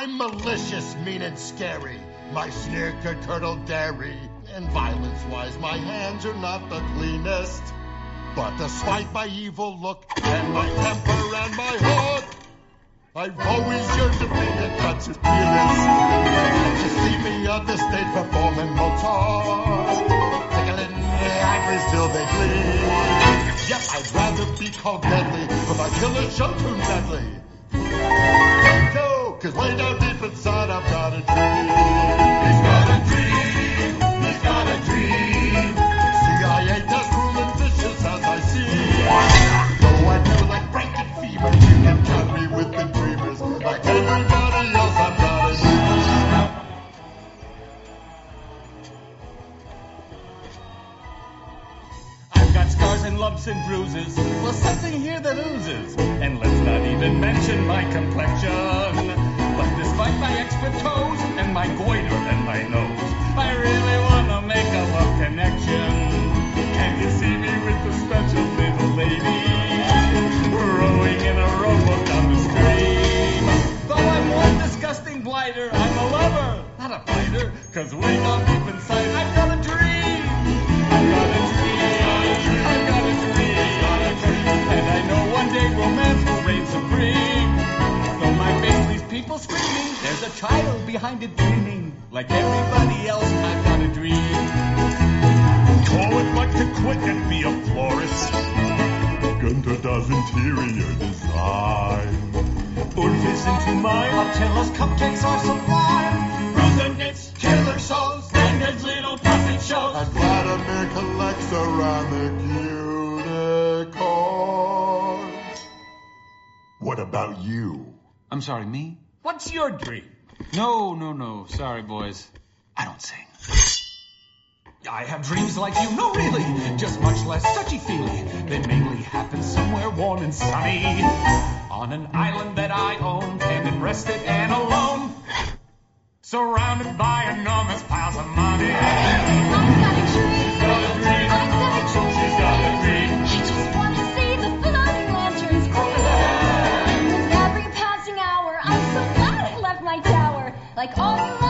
I'm malicious, mean, and scary. My sneer could curdle dairy. And violence-wise, my hands are not the cleanest. But despite my evil look and my temper and my hook, I've always yearned to be a concert pianist. To see me on the stage performing Mozart, tickling the ivories till they bleed. Yep, I'd rather be called deadly if I kill a show tune deadly. Cause way down deep inside I've got a dream. He's got a dream. He's got a dream. See, ain't as cruel and vicious as I seem. Though I feel like breaking fever, you can count me with the dreamers. Like everybody else, I've got a dream. I've got scars and lumps and bruises. Well, something here that oozes. And not even mention my complexion. But despite my extra toes and my goiter and my nose, I really want to make a love connection. Can you see me with the special little lady? Rowing in a rowboat down the stream. Though I'm one disgusting blighter, I'm a lover, not a fighter. Cause way down deep inside, child behind it dreaming. Like everybody else, I've got a dream. Oh, I'd like to quit and be a florist. Gunter does interior design. Ulf is into mine. Attila's cupcakes are sublime. Knits killer shows. And his little puppet shows. And Vladimir collects ceramic unicorns. What about you? I'm sorry, me? What's your dream? No, no, no. Sorry, boys. I don't sing. I have dreams like you, no really, just much less touchy-feely. They mainly happen somewhere warm and sunny, on an island that I own, tended, rested, and alone, surrounded by enormous piles of money. like all you love.